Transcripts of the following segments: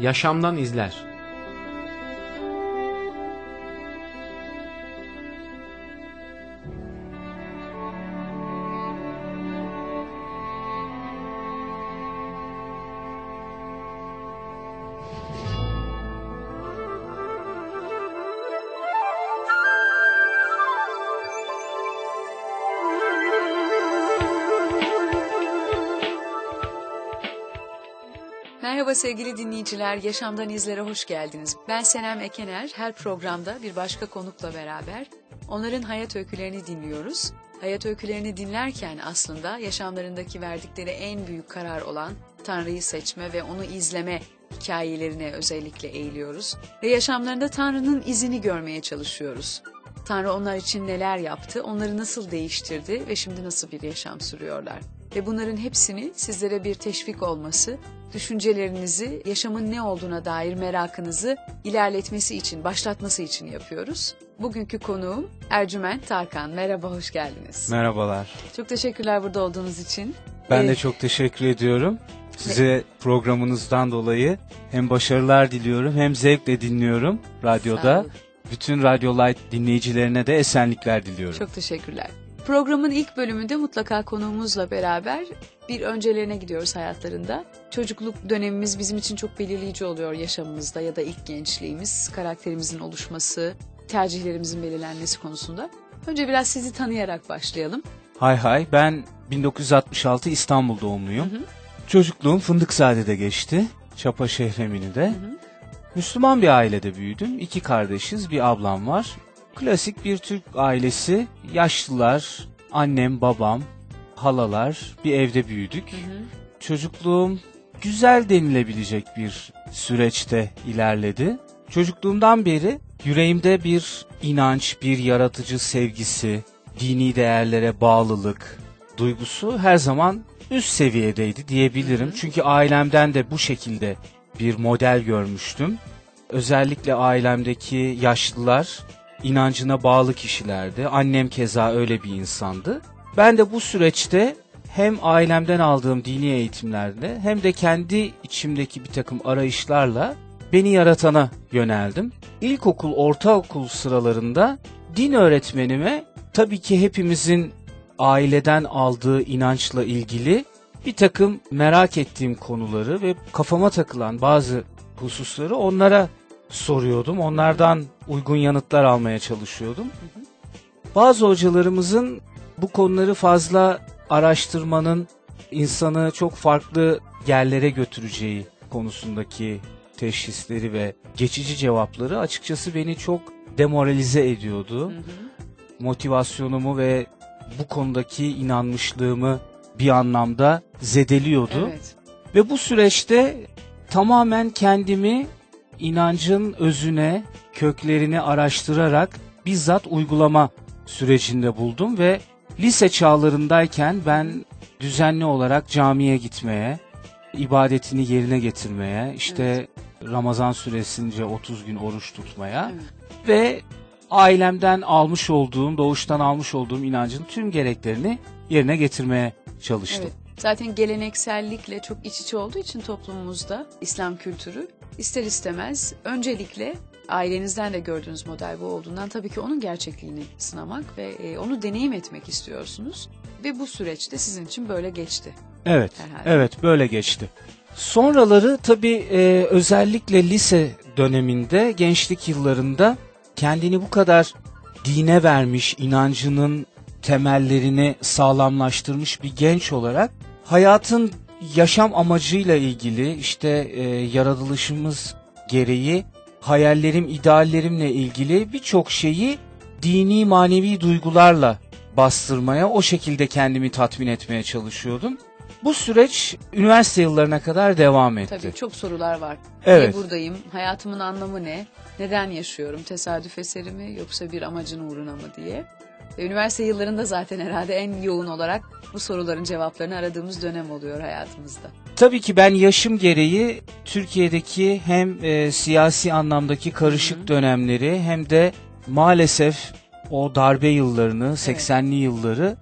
Yaşamdan izler. Sevgili dinleyiciler, Yaşamdan İzlere hoş geldiniz. Ben Senem Ekener, her programda bir başka konukla beraber onların hayat öykülerini dinliyoruz. Hayat öykülerini dinlerken aslında yaşamlarındaki verdikleri en büyük karar olan Tanrı'yı seçme ve onu izleme hikayelerine özellikle eğiliyoruz. Ve yaşamlarında Tanrı'nın izini görmeye çalışıyoruz. Tanrı onlar için neler yaptı, onları nasıl değiştirdi ve şimdi nasıl bir yaşam sürüyorlar. Ve bunların hepsini sizlere bir teşvik olması, düşüncelerinizi, yaşamın ne olduğuna dair merakınızı ilerletmesi için, başlatması için yapıyoruz. Bugünkü konuğum Ercüment Tarkan. Merhaba, hoş geldiniz. Merhabalar. Çok teşekkürler burada olduğunuz için. Ben Ee, de çok teşekkür ediyorum. Size programınızdan dolayı hem başarılar diliyorum hem zevkle dinliyorum radyoda. Bütün Radyo Light dinleyicilerine de esenlikler diliyorum. Çok teşekkürler. Programın ilk bölümünde mutlaka konuğumuzla beraber bir öncelerine gidiyoruz hayatlarında. Çocukluk dönemimiz bizim için çok belirleyici oluyor yaşamımızda ya da ilk gençliğimiz, karakterimizin oluşması, tercihlerimizin belirlenmesi konusunda. Önce biraz sizi tanıyarak başlayalım. Hay hay ben 1966 İstanbul doğumluyum. Çocukluğum Fındıkzade'de geçti. Çapa Şehremini'de. Müslüman bir ailede büyüdüm. İki kardeşiz, bir ablam var. Klasik bir Türk ailesi. Yaşlılar, annem, babam, halalar bir evde büyüdük. Çocukluğum güzel denilebilecek bir süreçte ilerledi. Çocukluğumdan beri yüreğimde bir inanç, bir yaratıcı sevgisi, dini değerlere bağlılık duygusu her zaman üst seviyedeydi diyebilirim. Çünkü ailemden de bu şekilde bir model görmüştüm. Özellikle ailemdeki yaşlılar inancına bağlı kişilerdi. Annem keza öyle bir insandı. Ben de bu süreçte hem ailemden aldığım dini eğitimlerle hem de kendi içimdeki bir takım arayışlarla beni yaratana yöneldim. İlkokul, ortaokul sıralarında din öğretmenime tabii ki hepimizin aileden aldığı inançla ilgili bir takım merak ettiğim konuları ve kafama takılan bazı hususları onlara soruyordum. Onlardan uygun yanıtlar almaya çalışıyordum. Bazı hocalarımızın bu konuları fazla araştırmanın insanı çok farklı yerlere götüreceği konusundaki teşhisleri ve geçici cevapları açıkçası beni çok demoralize ediyordu. Motivasyonumu ve bu konudaki inanmışlığımı bir anlamda zedeliyordu. Evet. Ve bu süreçte tamamen kendimi inancın özüne, köklerini araştırarak bizzat uygulama sürecinde buldum ve lise çağlarındayken ben düzenli olarak camiye gitmeye, ibadetini yerine getirmeye, işte Ramazan süresince 30 gün oruç tutmaya Evet. ve ailemden almış olduğum, doğuştan almış olduğum inancın tüm gereklerini yerine getirmeye çalıştım. Evet. Zaten geleneksellikle çok iç içe olduğu için toplumumuzda İslam kültürü ister istemez öncelikle ailenizden de gördüğünüz model bu olduğundan tabii ki onun gerçekliğini sınamak ve e, onu deneyim etmek istiyorsunuz. Ve bu süreçte sizin için böyle geçti. Evet, Herhalde. evet böyle geçti. Sonraları tabii e, özellikle lise döneminde, gençlik yıllarında kendini bu kadar dine vermiş, inancının temellerini sağlamlaştırmış bir genç olarak hayatın yaşam amacıyla ilgili işte e, yaratılışımız gereği hayallerim, ideallerimle ilgili birçok şeyi dini manevi duygularla bastırmaya, o şekilde kendimi tatmin etmeye çalışıyordum. Bu süreç üniversite yıllarına kadar devam etti. Tabii çok sorular var. Evet. Niye buradayım? Hayatımın anlamı ne? Neden yaşıyorum? Tesadüf eseri mi yoksa bir amacın uğruna mı diye. Ve üniversite yıllarında zaten herhalde en yoğun olarak bu soruların cevaplarını aradığımız dönem oluyor hayatımızda. Tabii ki ben yaşım gereği Türkiye'deki hem e, siyasi anlamdaki karışık dönemleri hem de maalesef o darbe yıllarını, 80'li yılları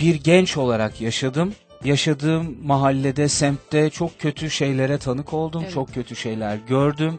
bir genç olarak yaşadım. yaşadığım mahallede, semtte çok kötü şeylere tanık oldum. Evet. Çok kötü şeyler gördüm.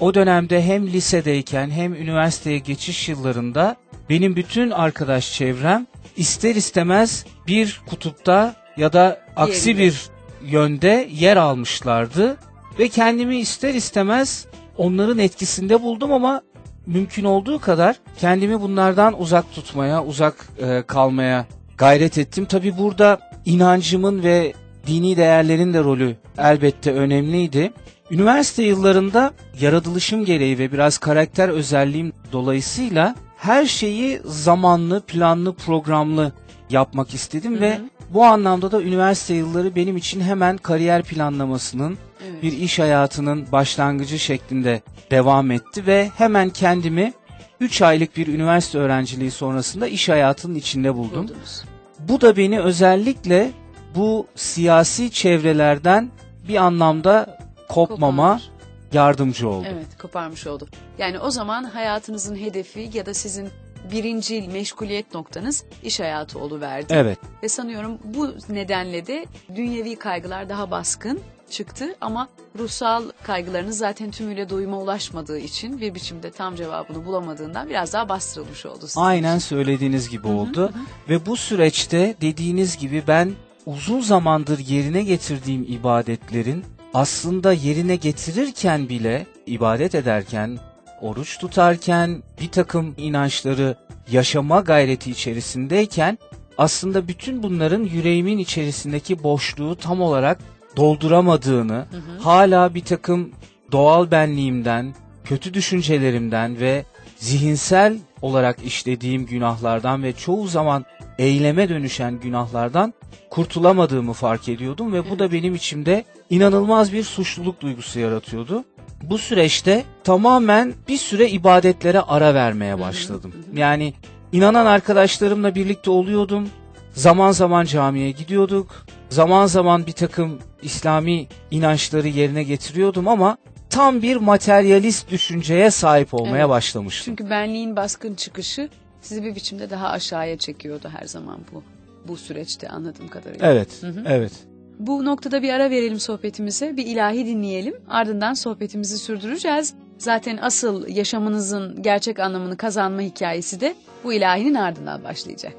O dönemde hem lisedeyken hem üniversiteye geçiş yıllarında benim bütün arkadaş çevrem ister istemez bir kutupta ya da aksi bir yönde yer almışlardı ve kendimi ister istemez onların etkisinde buldum ama mümkün olduğu kadar kendimi bunlardan uzak tutmaya, uzak e, kalmaya gayret ettim. Tabi burada inancımın ve dini değerlerin de rolü elbette önemliydi. Üniversite yıllarında yaratılışım gereği ve biraz karakter özelliğim dolayısıyla her şeyi zamanlı, planlı, programlı yapmak istedim Hı ve bu anlamda da üniversite yılları benim için hemen kariyer planlamasının Evet. bir iş hayatının başlangıcı şeklinde devam etti ve hemen kendimi 3 aylık bir üniversite öğrenciliği sonrasında iş hayatının içinde buldum. Buldunuz. Bu da beni özellikle bu siyasi çevrelerden bir anlamda kopmama Koparmış. Yardımcı oldu. Evet koparmış oldu. Yani o zaman hayatınızın hedefi ya da sizin birinci meşguliyet noktanız iş hayatı oluverdi. Evet. Ve sanıyorum bu nedenle de dünyevi kaygılar daha baskın çıktı ama ruhsal kaygılarınız zaten tümüyle doyuma ulaşmadığı için bir biçimde tam cevabını bulamadığından biraz daha bastırılmış oldu. sizin Aynen için. söylediğiniz gibi oldu. Ve bu süreçte dediğiniz gibi ben uzun zamandır yerine getirdiğim ibadetlerin aslında yerine getirirken bile ibadet ederken, oruç tutarken, bir takım inançları yaşama gayreti içerisindeyken aslında bütün bunların yüreğimin içerisindeki boşluğu tam olarak dolduramadığını, hala bir takım doğal benliğimden, kötü düşüncelerimden ve zihinsel olarak işlediğim günahlardan ve çoğu zaman eyleme dönüşen günahlardan kurtulamadığımı fark ediyordum ve bu da benim içimde inanılmaz bir suçluluk duygusu yaratıyordu. Bu süreçte tamamen bir süre ibadetlere ara vermeye başladım. Yani inanan arkadaşlarımla birlikte oluyordum. Zaman zaman camiye gidiyorduk. Zaman zaman bir takım İslami inançları yerine getiriyordum ama tam bir materyalist düşünceye sahip olmaya Evet. başlamıştım. Çünkü benliğin baskın çıkışı sizi bir biçimde daha aşağıya çekiyordu her zaman bu bu süreçte anladığım kadarıyla. Evet, evet. Bu noktada bir ara verelim sohbetimize. Bir ilahi dinleyelim. Ardından sohbetimizi sürdüreceğiz. Zaten asıl yaşamınızın gerçek anlamını kazanma hikayesi de bu ilahinin ardından başlayacak.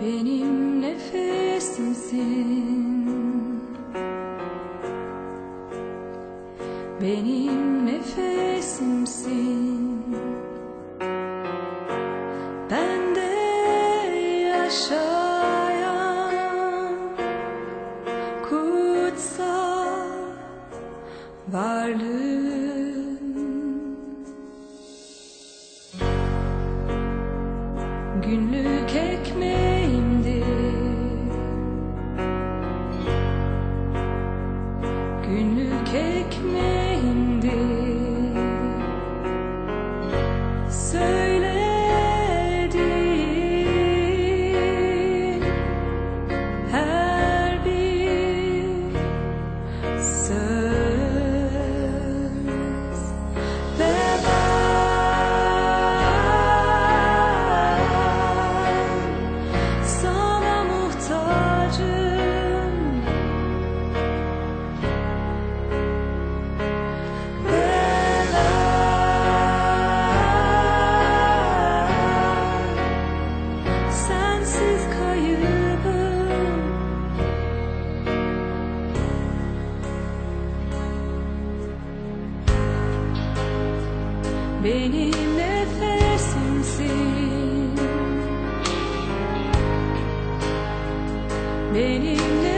Benim nefesimsin Benim nefesimsin Bende yaşayan Kutsal varlığın günlük benim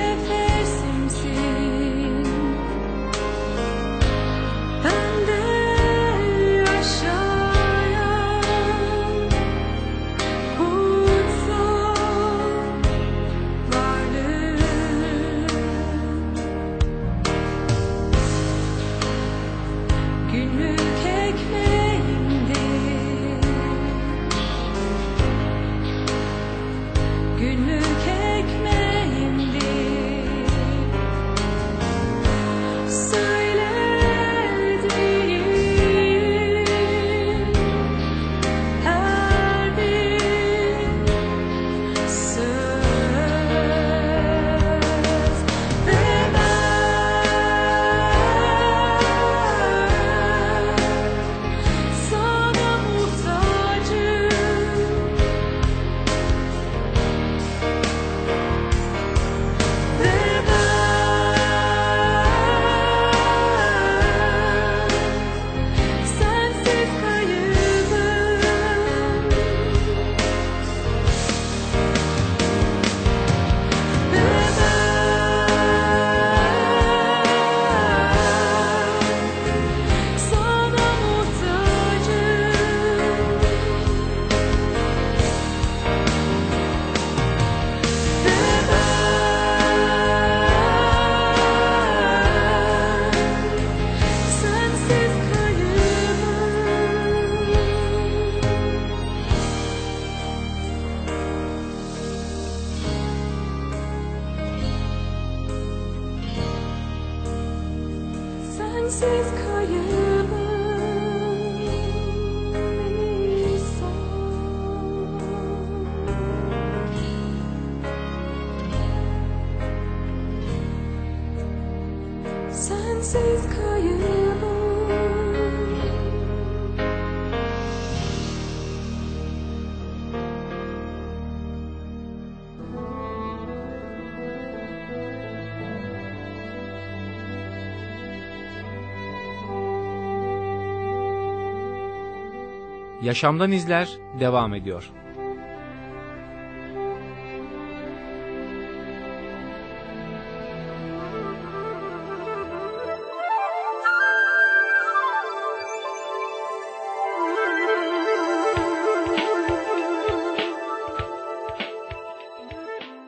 Yaşamdan izler devam ediyor.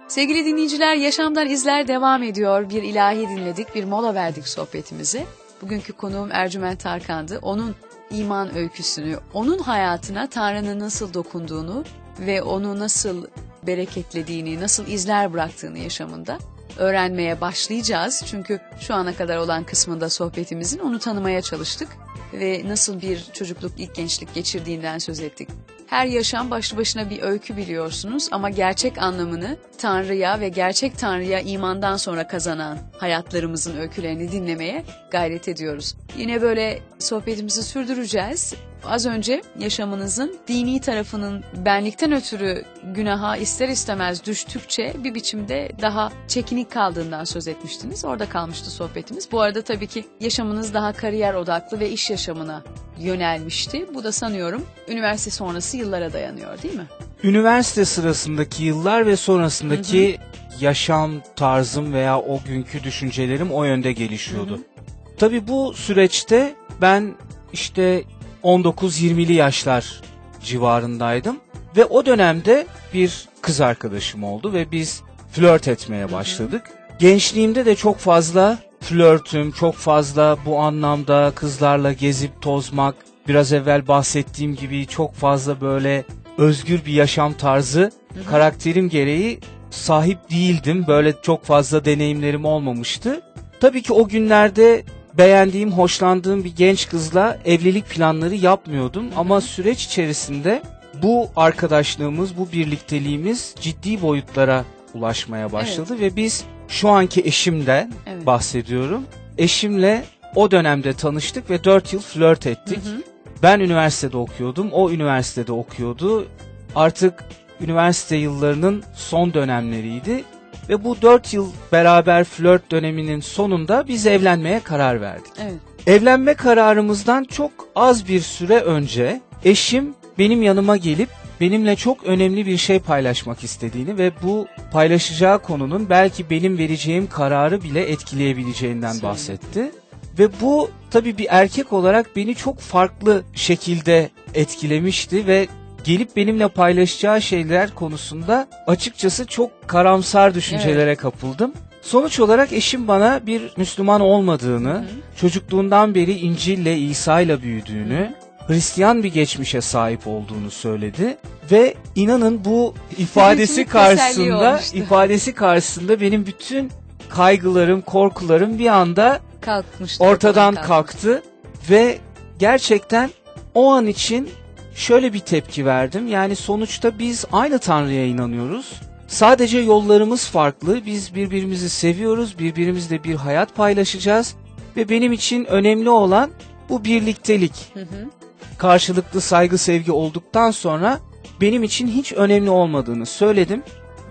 Sevgili dinleyiciler, Yaşamdan İzler devam ediyor. Bir ilahi dinledik, bir mola verdik sohbetimize. Bugünkü konuğum Ercüment Tarkan'dı. Onun iman öyküsünü, onun hayatına Tanrı'nın nasıl dokunduğunu ve onu nasıl bereketlediğini, nasıl izler bıraktığını yaşamında öğrenmeye başlayacağız. Çünkü şu ana kadar olan kısmında sohbetimizin onu tanımaya çalıştık ve nasıl bir çocukluk, ilk gençlik geçirdiğinden söz ettik. Her yaşam başlı başına bir öykü biliyorsunuz ama gerçek anlamını Tanrı'ya ve gerçek Tanrı'ya imandan sonra kazanan hayatlarımızın öykülerini dinlemeye gayret ediyoruz. Yine böyle sohbetimizi sürdüreceğiz. Az önce yaşamınızın dini tarafının benlikten ötürü günaha ister istemez düştükçe bir biçimde daha çekinik kaldığından söz etmiştiniz. Orada kalmıştı sohbetimiz. Bu arada tabii ki yaşamınız daha kariyer odaklı ve iş yaşamına yönelmişti. Bu da sanıyorum üniversite sonrası yıllara dayanıyor değil mi? Üniversite sırasındaki yıllar ve sonrasındaki yaşam tarzım veya o günkü düşüncelerim o yönde gelişiyordu. Tabii bu süreçte ben işte 19-20'li yaşlar civarındaydım ve o dönemde bir kız arkadaşım oldu ve biz flört etmeye başladık. Gençliğimde de çok fazla flörtüm, çok fazla bu anlamda kızlarla gezip tozmak, biraz evvel bahsettiğim gibi çok fazla böyle özgür bir yaşam tarzı karakterim gereği sahip değildim. Böyle çok fazla deneyimlerim olmamıştı. Tabii ki o günlerde beğendiğim, hoşlandığım bir genç kızla evlilik planları yapmıyordum ama süreç içerisinde bu arkadaşlığımız, bu birlikteliğimiz ciddi boyutlara ulaşmaya başladı ve biz şu anki eşimden Evet. bahsediyorum. Eşimle o dönemde tanıştık ve 4 yıl flört ettik. Hı hı. Ben üniversitede okuyordum, o üniversitede okuyordu. Artık üniversite yıllarının son dönemleriydi ve bu 4 yıl beraber flört döneminin sonunda biz evlenmeye karar verdik. Evet. Evlenme kararımızdan çok az bir süre önce eşim benim yanıma gelip benimle çok önemli bir şey paylaşmak istediğini ve bu paylaşacağı konunun belki benim vereceğim kararı bile etkileyebileceğinden bahsetti. Ve bu tabii bir erkek olarak beni çok farklı şekilde etkilemişti ve gelip benimle paylaşacağı şeyler konusunda açıkçası çok karamsar düşüncelere kapıldım. Sonuç olarak eşim bana bir Müslüman olmadığını, çocukluğundan beri İncil'le, İsa'yla büyüdüğünü, Hristiyan bir geçmişe sahip olduğunu söyledi ve inanın bu ifadesi karşısında ifadesi karşısında benim bütün kaygılarım, korkularım bir anda Kalkmıştı. ortadan kalkmıştı. kalktı ve gerçekten o an için şöyle bir tepki verdim. Yani sonuçta biz aynı Tanrı'ya inanıyoruz. Sadece yollarımız farklı. Biz birbirimizi seviyoruz. Birbirimizle bir hayat paylaşacağız ve benim için önemli olan bu birliktelik. Hı hı. Karşılıklı saygı sevgi olduktan sonra benim için hiç önemli olmadığını söyledim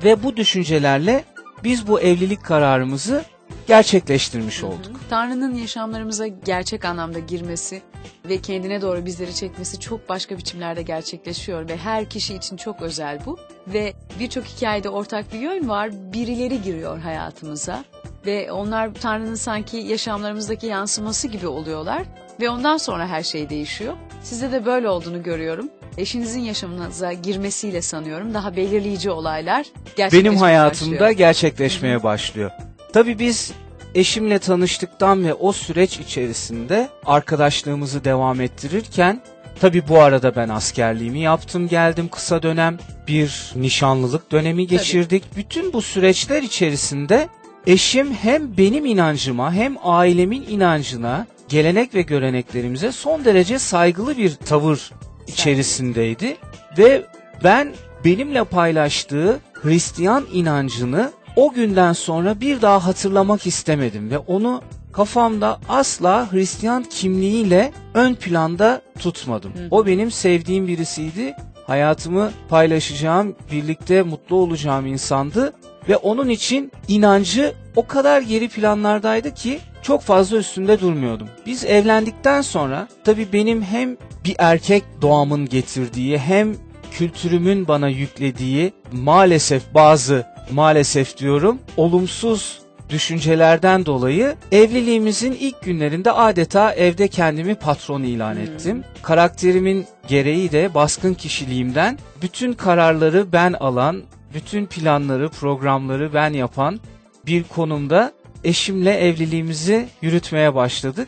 ve bu düşüncelerle biz bu evlilik kararımızı gerçekleştirmiş olduk. Tanrı'nın yaşamlarımıza gerçek anlamda girmesi ve kendine doğru bizleri çekmesi çok başka biçimlerde gerçekleşiyor ve her kişi için çok özel bu. Ve birçok hikayede ortak bir yön var. Birileri giriyor hayatımıza ve onlar Tanrı'nın sanki yaşamlarımızdaki yansıması gibi oluyorlar ve ondan sonra her şey değişiyor. Sizde de böyle olduğunu görüyorum. Eşinizin yaşamınıza girmesiyle sanıyorum daha belirleyici olaylar gerçekleşmeye benim hayatımda başlıyor. gerçekleşmeye başlıyor. Tabii biz eşimle tanıştıktan ve o süreç içerisinde arkadaşlığımızı devam ettirirken tabii bu arada ben askerliğimi yaptım geldim kısa dönem bir nişanlılık dönemi geçirdik. Bütün bu süreçler içerisinde eşim hem benim inancıma hem ailemin inancına gelenek ve göreneklerimize son derece saygılı bir tavır içerisindeydi ve ben benimle paylaştığı Hristiyan inancını o günden sonra bir daha hatırlamak istemedim ve onu kafamda asla Hristiyan kimliğiyle ön planda tutmadım. Hı. O benim sevdiğim birisiydi. Hayatımı paylaşacağım, birlikte mutlu olacağım insandı ve onun için inancı o kadar geri planlardaydı ki çok fazla üstünde durmuyordum. Biz evlendikten sonra tabii benim hem bir erkek doğamın getirdiği hem kültürümün bana yüklediği maalesef bazı maalesef diyorum olumsuz düşüncelerden dolayı evliliğimizin ilk günlerinde adeta evde kendimi patron ilan ettim. Karakterimin gereği de baskın kişiliğimden bütün kararları ben alan, bütün planları, programları ben yapan bir konumda eşimle evliliğimizi yürütmeye başladık.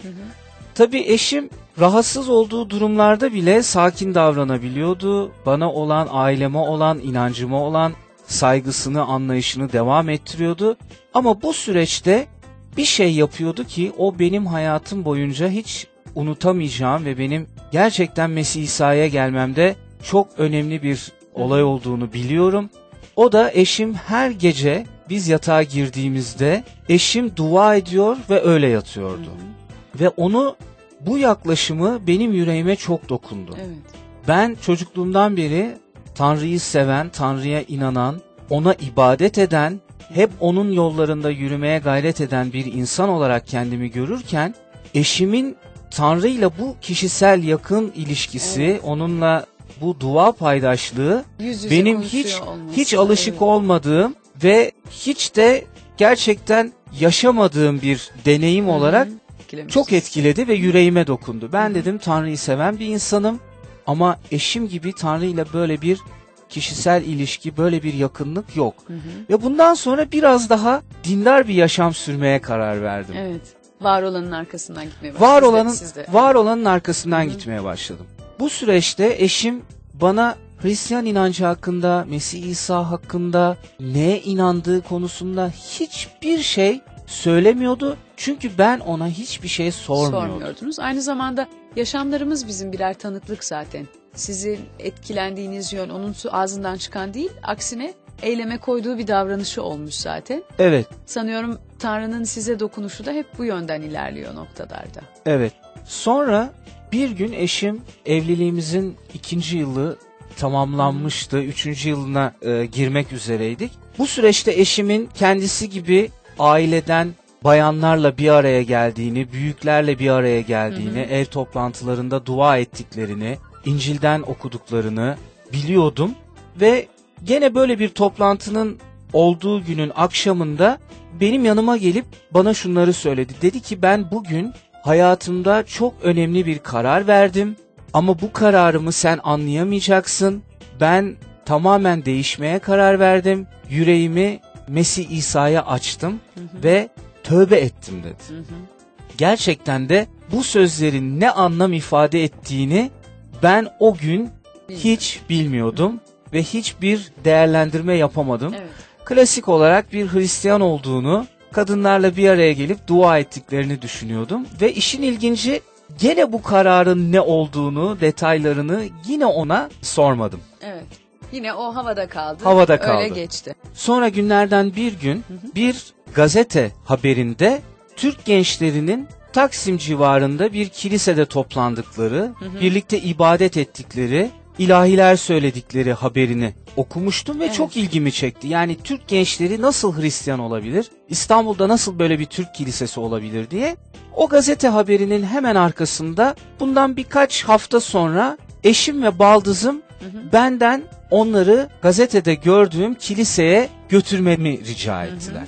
Tabii eşim rahatsız olduğu durumlarda bile sakin davranabiliyordu. Bana olan, aileme olan, inancıma olan saygısını, anlayışını devam ettiriyordu. Ama bu süreçte bir şey yapıyordu ki o benim hayatım boyunca hiç unutamayacağım ve benim gerçekten Mesih İsa'ya gelmemde çok önemli bir olay olduğunu biliyorum. O da eşim her gece biz yatağa girdiğimizde eşim dua ediyor ve öyle yatıyordu. Ve onu bu yaklaşımı benim yüreğime çok dokundu. Evet. Ben çocukluğumdan beri Tanrı'yı seven, Tanrı'ya inanan, ona ibadet eden, hep onun yollarında yürümeye gayret eden bir insan olarak kendimi görürken, eşimin Tanrı ile bu kişisel yakın ilişkisi, Evet. onunla bu dua paydaşlığı Yüz benim hiç olması, hiç alışık evet. olmadığım ve hiç de gerçekten yaşamadığım bir deneyim Hı hı. olarak Etkilemiş. çok etkiledi ve yüreğime dokundu. Ben dedim Tanrı'yı seven bir insanım ama eşim gibi Tanrı ile böyle bir kişisel ilişki, böyle bir yakınlık yok. Hı hı. Ve bundan sonra biraz daha dindar bir yaşam sürmeye karar verdim. Evet. Var olanın arkasından gitmeye başladınız. Var olanın siz de. var olanın arkasından Hı hı. gitmeye başladım. Bu süreçte eşim bana Hristiyan inancı hakkında, Mesih İsa hakkında, neye inandığı konusunda hiçbir şey söylemiyordu. Çünkü ben ona hiçbir şey sormuyordum. sormuyordunuz. Aynı zamanda yaşamlarımız bizim birer tanıklık zaten. Sizin etkilendiğiniz yön onun ağzından çıkan değil, aksine eyleme koyduğu bir davranışı olmuş zaten. Evet, Sanıyorum Tanrı'nın size dokunuşu da hep bu yönden ilerliyor noktalarda. evet. Sonra bir gün eşim evliliğimizin ikinci yılı tamamlanmıştı. Üçüncü yılına e, girmek üzereydik. Bu süreçte eşimin kendisi gibi aileden bayanlarla bir araya geldiğini, büyüklerle bir araya geldiğini, ev toplantılarında dua ettiklerini, İncil'den okuduklarını biliyordum ve gene böyle bir toplantının olduğu günün akşamında benim yanıma gelip bana şunları söyledi. Dedi ki ben bugün hayatımda çok önemli bir karar verdim ama bu kararımı sen anlayamayacaksın. Ben tamamen değişmeye karar verdim. Yüreğimi Mesih İsa'ya açtım ve tövbe ettim dedi. Hı hı. Gerçekten de bu sözlerin ne anlam ifade ettiğini ben o gün hiç bilmiyordum ve hiçbir değerlendirme yapamadım. Evet. Klasik olarak bir Hristiyan olduğunu, kadınlarla bir araya gelip dua ettiklerini düşünüyordum ve işin ilginci gene bu kararın ne olduğunu, detaylarını yine ona sormadım. Evet. Yine o havada kaldı. Havada Öyle kaldı. geçti. Sonra günlerden bir gün bir gazete haberinde Türk gençlerinin Taksim civarında bir kilisede toplandıkları, birlikte ibadet ettikleri, ilahiler söyledikleri haberini okumuştum ve Evet. çok ilgimi çekti. Yani Türk gençleri nasıl Hristiyan olabilir? İstanbul'da nasıl böyle bir Türk kilisesi olabilir diye. O gazete haberinin hemen arkasında bundan birkaç hafta sonra eşim ve baldızım benden onları gazetede gördüğüm kiliseye götürmemi rica ettiler.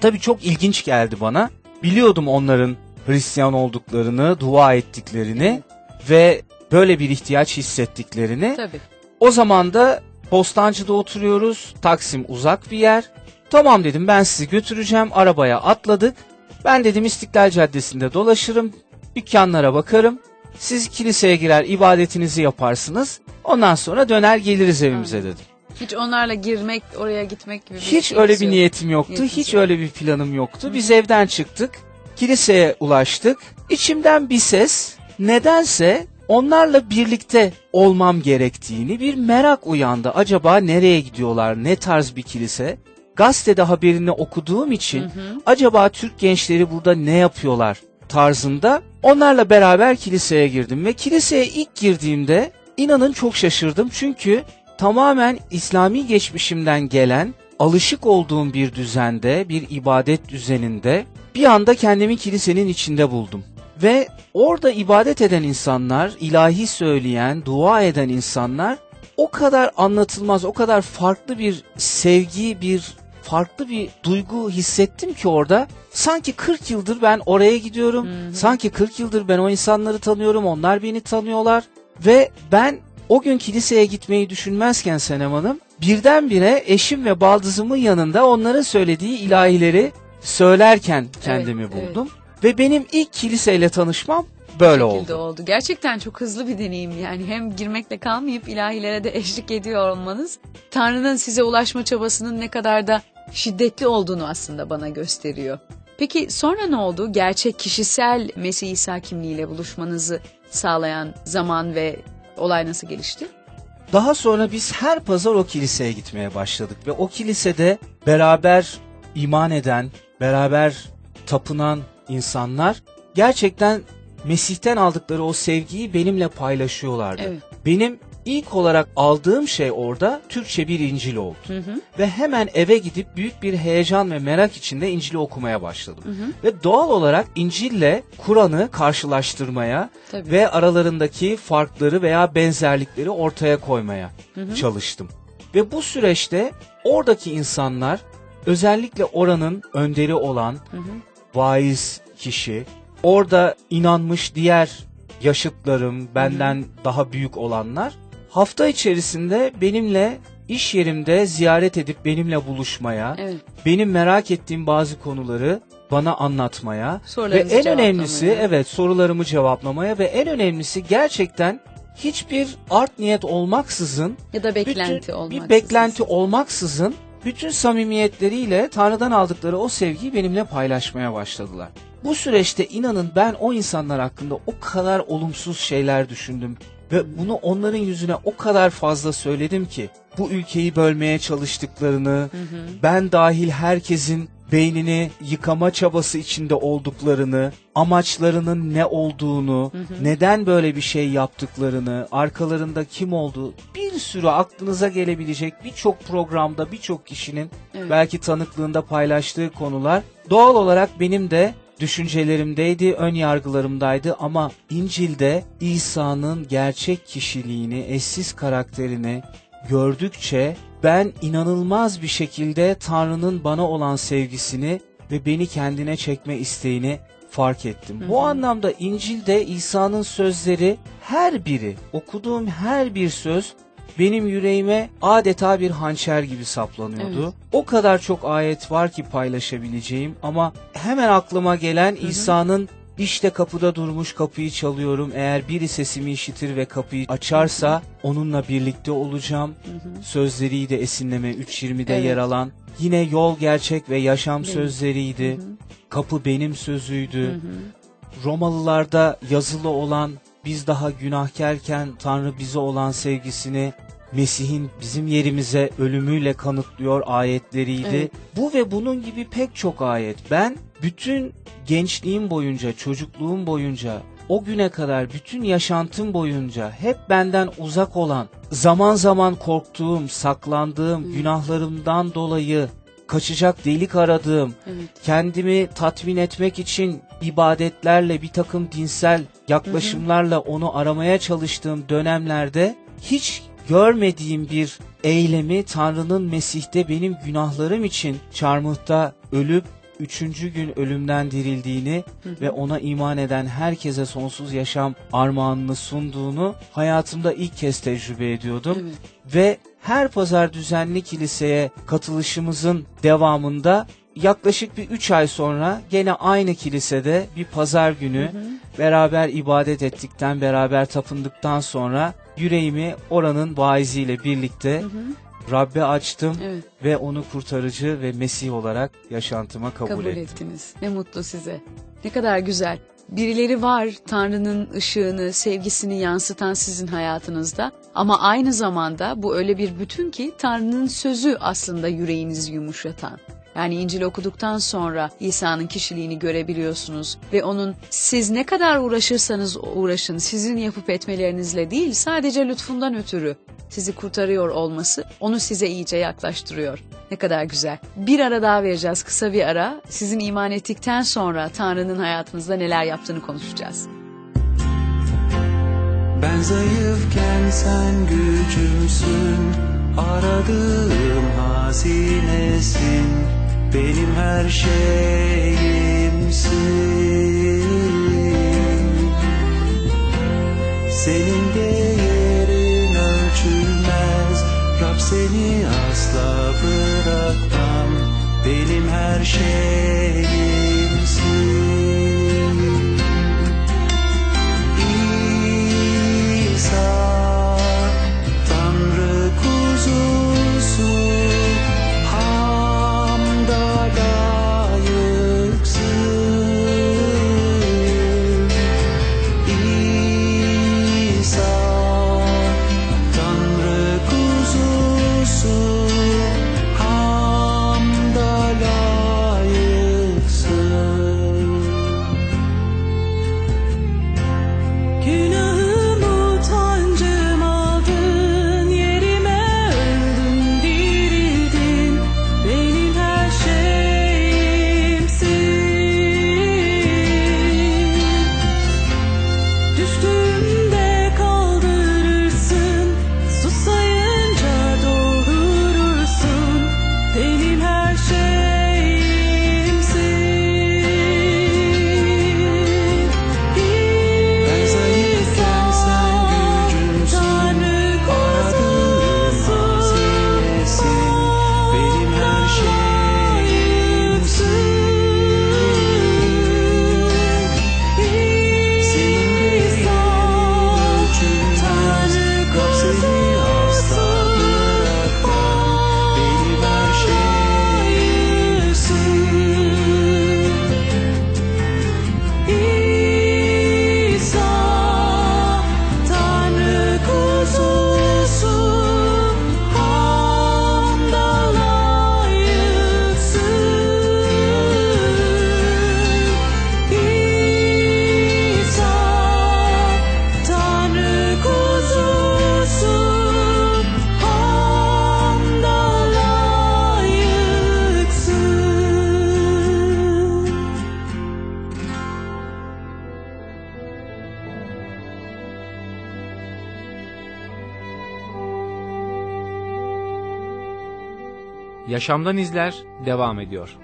Tabii çok ilginç geldi bana. Biliyordum onların Hristiyan olduklarını, dua ettiklerini ve böyle bir ihtiyaç hissettiklerini. Tabii. O zaman da Bostancı'da oturuyoruz. Taksim uzak bir yer. Tamam dedim ben sizi götüreceğim. Arabaya atladık. Ben dedim İstiklal Caddesi'nde dolaşırım. Dükkanlara bakarım. Siz kiliseye girer ibadetinizi yaparsınız. Ondan sonra döner geliriz evimize Anladım. dedim. Hiç onlarla girmek, oraya gitmek gibi bir Hiç şey öyle bir yok. niyetim yoktu. Niyetiniz Hiç yok. öyle bir planım yoktu. Biz evden çıktık. Kiliseye ulaştık. içimden bir ses nedense onlarla birlikte olmam gerektiğini bir merak uyandı. Acaba nereye gidiyorlar? Ne tarz bir kilise? Gazetede haberini okuduğum için acaba Türk gençleri burada ne yapıyorlar tarzında onlarla beraber kiliseye girdim ve kiliseye ilk girdiğimde inanın çok şaşırdım çünkü tamamen İslami geçmişimden gelen alışık olduğum bir düzende, bir ibadet düzeninde bir anda kendimi kilisenin içinde buldum. Ve orada ibadet eden insanlar, ilahi söyleyen, dua eden insanlar o kadar anlatılmaz, o kadar farklı bir sevgi, bir farklı bir duygu hissettim ki orada. Sanki 40 yıldır ben oraya gidiyorum. Sanki 40 yıldır ben o insanları tanıyorum, onlar beni tanıyorlar. Ve ben o gün kiliseye gitmeyi düşünmezken Senem Hanım, birdenbire eşim ve baldızımın yanında onların söylediği ilahileri söylerken kendimi Evet, buldum. Ve benim ilk kiliseyle tanışmam böyle oldu. oldu. Gerçekten çok hızlı bir deneyim yani. Hem girmekle kalmayıp ilahilere de eşlik ediyor olmanız Tanrı'nın size ulaşma çabasının ne kadar da şiddetli olduğunu aslında bana gösteriyor. Peki sonra ne oldu? Gerçek kişisel Mesih İsa kimliğiyle buluşmanızı sağlayan zaman ve olay nasıl gelişti? Daha sonra biz her pazar o kiliseye gitmeye başladık ve o kilisede beraber iman eden, beraber tapınan insanlar gerçekten Mesih'ten aldıkları o sevgiyi benimle paylaşıyorlardı. Evet. Benim ilk olarak aldığım şey orada Türkçe bir İncil oldu. Hı hı. Ve hemen eve gidip büyük bir heyecan ve merak içinde İncil'i okumaya başladım. Ve doğal olarak İncil'le Kur'an'ı karşılaştırmaya Tabii. ve aralarındaki farkları veya benzerlikleri ortaya koymaya çalıştım. Ve bu süreçte oradaki insanlar özellikle oranın önderi olan vaiz kişi, orada inanmış diğer yaşıtlarım, benden daha büyük olanlar hafta içerisinde benimle iş yerimde ziyaret edip benimle buluşmaya, Evet. benim merak ettiğim bazı konuları bana anlatmaya ve en önemlisi evet sorularımı cevaplamaya ve en önemlisi gerçekten hiçbir art niyet olmaksızın Ya da beklenti bütün, olmaksızın. bir beklenti olmaksızın bütün samimiyetleriyle Tanrı'dan aldıkları o sevgiyi benimle paylaşmaya başladılar. Bu süreçte inanın ben o insanlar hakkında o kadar olumsuz şeyler düşündüm ve bunu onların yüzüne o kadar fazla söyledim ki bu ülkeyi bölmeye çalıştıklarını, ben dahil herkesin beynini yıkama çabası içinde olduklarını, amaçlarının ne olduğunu, neden böyle bir şey yaptıklarını, arkalarında kim olduğu bir sürü aklınıza gelebilecek birçok programda birçok kişinin Evet. belki tanıklığında paylaştığı konular. Doğal olarak benim de düşüncelerimdeydi, ön yargılarımdaydı ama İncil'de İsa'nın gerçek kişiliğini, eşsiz karakterini gördükçe ben inanılmaz bir şekilde Tanrı'nın bana olan sevgisini ve beni kendine çekme isteğini fark ettim. Bu anlamda İncil'de İsa'nın sözleri her biri, okuduğum her bir söz benim yüreğime adeta bir hançer gibi saplanıyordu. Evet. O kadar çok ayet var ki paylaşabileceğim ama hemen aklıma gelen İsa'nın işte kapıda durmuş kapıyı çalıyorum. Eğer biri sesimi işitir ve kapıyı açarsa onunla birlikte olacağım. Sözleriydi esinleme 3.20'de Evet. yer alan. Yine yol, gerçek ve yaşam Benim. sözleriydi. Kapı benim sözüydü. Hı hı. Romalılarda yazılı olan biz daha günahkarken Tanrı bize olan sevgisini Mesih'in bizim yerimize ölümüyle kanıtlıyor ayetleriydi. Evet. Bu ve bunun gibi pek çok ayet. Ben bütün gençliğim boyunca, çocukluğum boyunca, o güne kadar bütün yaşantım boyunca hep benden uzak olan, zaman zaman korktuğum, saklandığım, günahlarımdan dolayı kaçacak delik aradığım, Evet. kendimi tatmin etmek için ibadetlerle bir takım dinsel yaklaşımlarla onu aramaya çalıştığım dönemlerde hiç görmediğim bir eylemi Tanrı'nın Mesih'te benim günahlarım için çarmıhta ölüp üçüncü gün ölümden dirildiğini ve ona iman eden herkese sonsuz yaşam armağanını sunduğunu hayatımda ilk kez tecrübe ediyordum. Evet. Ve her pazar düzenli kiliseye katılışımızın devamında yaklaşık bir 3 ay sonra gene aynı kilisede bir pazar günü beraber ibadet ettikten, beraber tapındıktan sonra yüreğimi oranın vaiziyle birlikte Rabbe açtım Evet. ve onu kurtarıcı ve Mesih olarak yaşantıma kabul, kabul ettim. ettiniz. Ne mutlu size. Ne kadar güzel. Birileri var Tanrı'nın ışığını, sevgisini yansıtan sizin hayatınızda ama aynı zamanda bu öyle bir bütün ki Tanrı'nın sözü aslında yüreğinizi yumuşatan. Yani İncil okuduktan sonra İsa'nın kişiliğini görebiliyorsunuz ve onun siz ne kadar uğraşırsanız uğraşın sizin yapıp etmelerinizle değil sadece lütfundan ötürü sizi kurtarıyor olması onu size iyice yaklaştırıyor. Ne kadar güzel. Bir ara daha vereceğiz kısa bir ara. Sizin iman ettikten sonra Tanrı'nın hayatınızda neler yaptığını konuşacağız. Ben zayıfken sen gücümsün Aradığım hazinesin Benim her şeyimsin. Senin değerin ölçülmez. Rab seni asla bırakmam. Benim her şeyimsin Yaşamdan izler devam ediyor.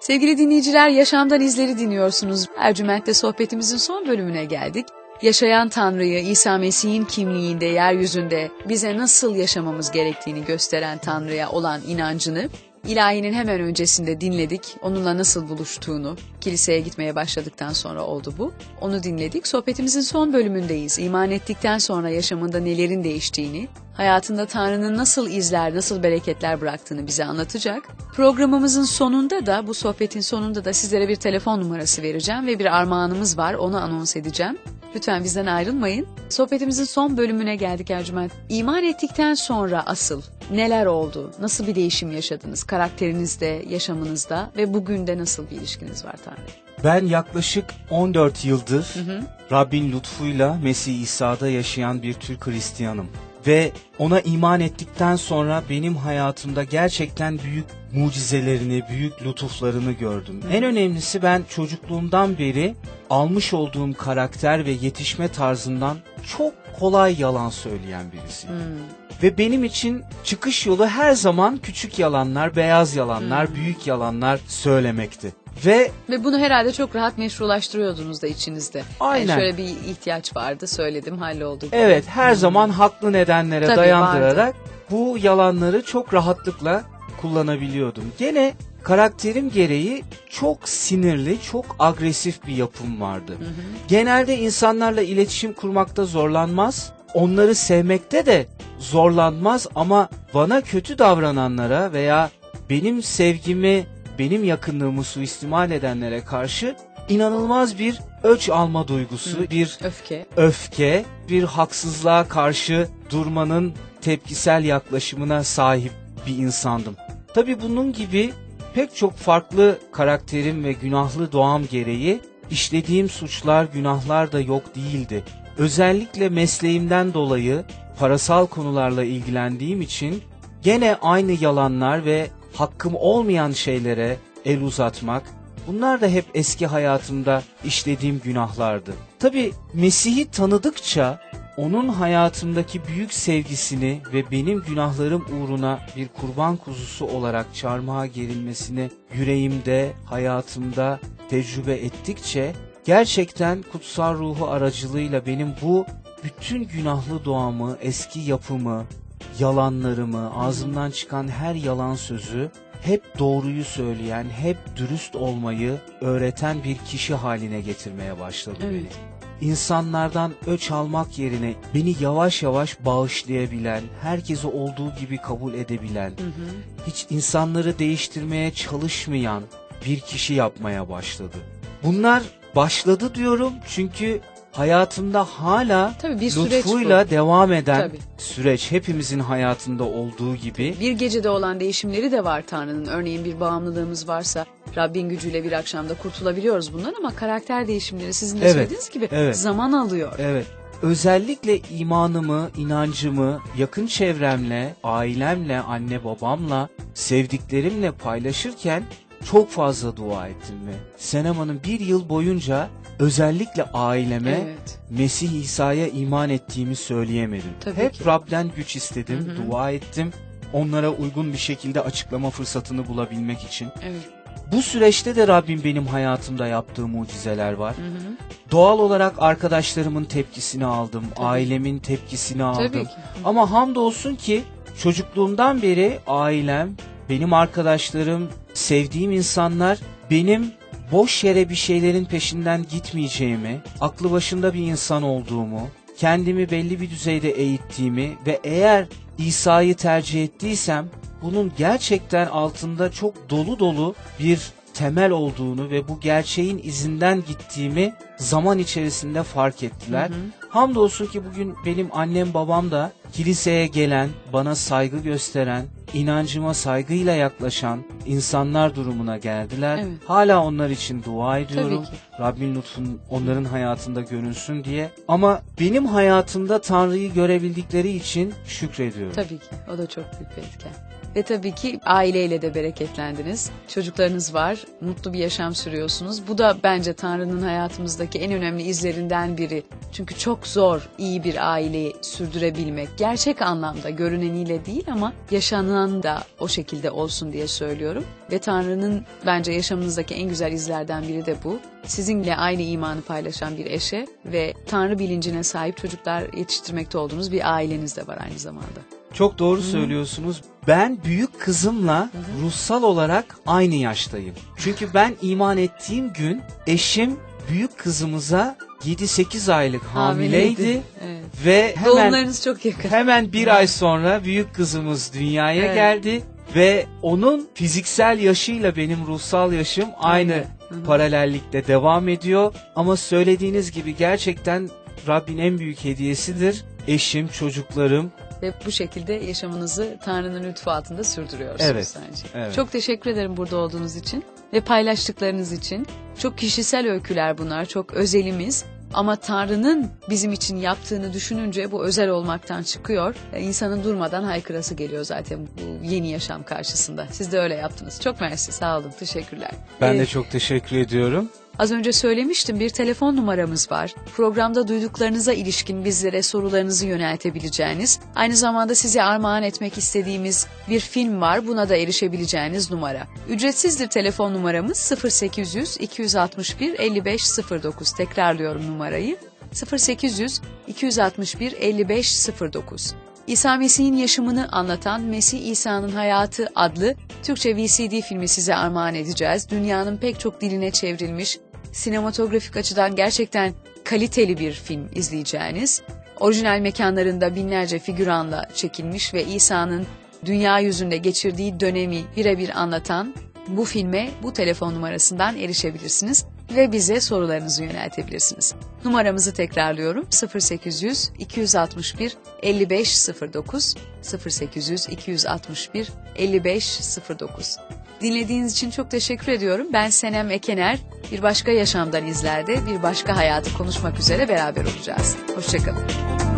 Sevgili dinleyiciler, Yaşamdan İzleri dinliyorsunuz. Ercüment'te sohbetimizin son bölümüne geldik. Yaşayan Tanrı'yı, İsa Mesih'in kimliğinde, yeryüzünde bize nasıl yaşamamız gerektiğini gösteren Tanrı'ya olan inancını ilahinin hemen öncesinde dinledik. Onunla nasıl buluştuğunu, kiliseye gitmeye başladıktan sonra oldu bu. Onu dinledik. Sohbetimizin son bölümündeyiz. İman ettikten sonra yaşamında nelerin değiştiğini, hayatında Tanrı'nın nasıl izler, nasıl bereketler bıraktığını bize anlatacak. Programımızın sonunda da, bu sohbetin sonunda da sizlere bir telefon numarası vereceğim ve bir armağanımız var, onu anons edeceğim. Lütfen bizden ayrılmayın. Sohbetimizin son bölümüne geldik Ercüment. İman ettikten sonra asıl neler oldu? Nasıl bir değişim yaşadınız karakterinizde, yaşamınızda ve bugün de nasıl bir ilişkiniz var Tanrı? Ben yaklaşık 14 yıldır Rabbin lütfuyla Mesih İsa'da yaşayan bir Türk Hristiyanım. Ve ona iman ettikten sonra benim hayatımda gerçekten büyük mucizelerini, büyük lütuflarını gördüm. En önemlisi ben çocukluğumdan beri almış olduğum karakter ve yetişme tarzından çok kolay yalan söyleyen birisiyim. Ve benim için çıkış yolu her zaman küçük yalanlar, beyaz yalanlar, büyük yalanlar söylemekti. Ve Ve bunu herhalde çok rahat meşrulaştırıyordunuz da içinizde. Yani Aynen. şöyle bir ihtiyaç vardı, söyledim, halloldu. Evet her zaman haklı nedenlere Tabii, dayandırarak bu yalanları çok rahatlıkla kullanabiliyordum. Gene karakterim gereği çok sinirli, çok agresif bir yapım vardı. Genelde insanlarla iletişim kurmakta zorlanmaz, onları sevmekte de zorlanmaz ama bana kötü davrananlara veya benim sevgimi, benim yakınlığımı suistimal edenlere karşı inanılmaz bir öç alma duygusu, Hı. bir Öfke. öfke, bir haksızlığa karşı durmanın tepkisel yaklaşımına sahip bir insandım. Tabii bunun gibi pek çok farklı karakterim ve günahlı doğam gereği işlediğim suçlar, günahlar da yok değildi. Özellikle mesleğimden dolayı parasal konularla ilgilendiğim için gene aynı yalanlar ve hakkım olmayan şeylere el uzatmak, bunlar da hep eski hayatımda işlediğim günahlardı. Tabi Mesih'i tanıdıkça onun hayatımdaki büyük sevgisini ve benim günahlarım uğruna bir kurban kuzusu olarak çarmıha gerilmesini yüreğimde, hayatımda tecrübe ettikçe gerçekten kutsal ruhu aracılığıyla benim bu bütün günahlı doğamı, eski yapımı, yalanlarımı, ağzımdan çıkan her yalan sözü hep doğruyu söyleyen, hep dürüst olmayı öğreten bir kişi haline getirmeye başladı Evet. beni insanlardan öç almak yerine beni yavaş yavaş bağışlayabilen, herkesi olduğu gibi kabul edebilen, Hı hı. hiç insanları değiştirmeye çalışmayan bir kişi yapmaya başladı. Bunlar başladı diyorum çünkü hayatımda hala Tabii bir lütfuyla devam eden Tabii. süreç hepimizin hayatında olduğu gibi Bir gecede olan değişimleri de var Tanrı'nın. Örneğin bir bağımlılığımız varsa Rabbin gücüyle bir akşamda kurtulabiliyoruz bundan ama karakter değişimleri sizin de Evet, söylediğiniz gibi evet. zaman alıyor. Evet. Özellikle imanımı, inancımı yakın çevremle, ailemle, anne babamla, sevdiklerimle paylaşırken çok fazla dua ettim ve Senem Hanım bir yıl boyunca özellikle aileme Evet. Mesih İsa'ya iman ettiğimi söyleyemedim. Tabii Hep ki. Rab'den güç istedim, Hı hı. dua ettim. Onlara uygun bir şekilde açıklama fırsatını bulabilmek için. Evet. Bu süreçte de Rabbim benim hayatımda yaptığı mucizeler var. Hı hı. Doğal olarak arkadaşlarımın tepkisini aldım, Tabii. ailemin tepkisini aldım. Tabii ki. Ama hamdolsun ki çocukluğumdan beri ailem, benim arkadaşlarım, sevdiğim insanlar benim boş yere bir şeylerin peşinden gitmeyeceğimi, aklı başında bir insan olduğumu, kendimi belli bir düzeyde eğittiğimi ve eğer İsa'yı tercih ettiysem bunun gerçekten altında çok dolu dolu bir temel olduğunu ve bu gerçeğin izinden gittiğimi zaman içerisinde fark ettiler. Hı hı. Hamdolsun ki bugün benim annem babam da kiliseye gelen, bana saygı gösteren, inancıma saygıyla yaklaşan insanlar durumuna geldiler. Evet. Hala onlar için dua ediyorum. Rabbin lütfun onların hayatında görünsün diye. Ama benim hayatımda Tanrı'yı görebildikleri için şükrediyorum. Tabii ki. O da çok büyük bir etken. Ve tabii ki aileyle de bereketlendiniz. Çocuklarınız var. Mutlu bir yaşam sürüyorsunuz. Bu da bence Tanrı'nın hayatımızdaki en önemli izlerinden biri. Çünkü çok zor iyi bir aileyi sürdürebilmek. Gerçek anlamda görüneniyle değil ama yaşanan da o şekilde olsun diye söylüyorum. Ve Tanrı'nın bence yaşamınızdaki en güzel izlerden biri de bu. Sizinle aynı imanı paylaşan bir eşe ve Tanrı bilincine sahip çocuklar yetiştirmekte olduğunuz bir aileniz de var aynı zamanda. Çok doğru söylüyorsunuz. Ben büyük kızımla ruhsal olarak aynı yaştayım. Çünkü ben iman ettiğim gün eşim büyük kızımıza 7-8 aylık hamileydi Evet. ve hemen Doğumlarınız çok yakın. hemen bir ay sonra büyük kızımız dünyaya Evet. geldi ve onun fiziksel yaşıyla benim ruhsal yaşım aynı Hı paralellikte devam ediyor. Ama söylediğiniz gibi gerçekten Rabbin en büyük hediyesidir. Eşim, çocuklarım. Ve bu şekilde yaşamınızı Tanrı'nın lütfu altında sürdürüyorsunuz Evet, bence. evet. Çok teşekkür ederim burada olduğunuz için ve paylaştıklarınız için. Çok kişisel öyküler bunlar, çok özelimiz. Ama Tanrı'nın bizim için yaptığını düşününce bu özel olmaktan çıkıyor. E, İnsanın durmadan haykırası geliyor zaten bu yeni yaşam karşısında. Siz de öyle yaptınız. Çok mersi, sağ olun, teşekkürler. Ben Ee, de çok teşekkür ediyorum. Az önce söylemiştim bir telefon numaramız var. Programda duyduklarınıza ilişkin bizlere sorularınızı yöneltebileceğiniz, aynı zamanda size armağan etmek istediğimiz bir film var. Buna da erişebileceğiniz numara. Ücretsizdir telefon numaramız 0800 261 5509. Tekrarlıyorum numarayı. 0800 261 5509. İsa Mesih'in yaşamını anlatan Mesih İsa'nın Hayatı adlı Türkçe VCD filmi size armağan edeceğiz. Dünyanın pek çok diline çevrilmiş, sinematografik açıdan gerçekten kaliteli bir film izleyeceğiniz. Orijinal mekanlarında binlerce figüranla çekilmiş ve İsa'nın dünya yüzünde geçirdiği dönemi birebir anlatan bu filme bu telefon numarasından erişebilirsiniz ve bize sorularınızı yöneltebilirsiniz. Numaramızı tekrarlıyorum 0800 261 5509 0800 261 5509. Dinlediğiniz için çok teşekkür ediyorum. Ben Senem Ekener. Bir başka yaşamdan izlerde bir başka hayatı konuşmak üzere beraber olacağız. Hoşçakalın.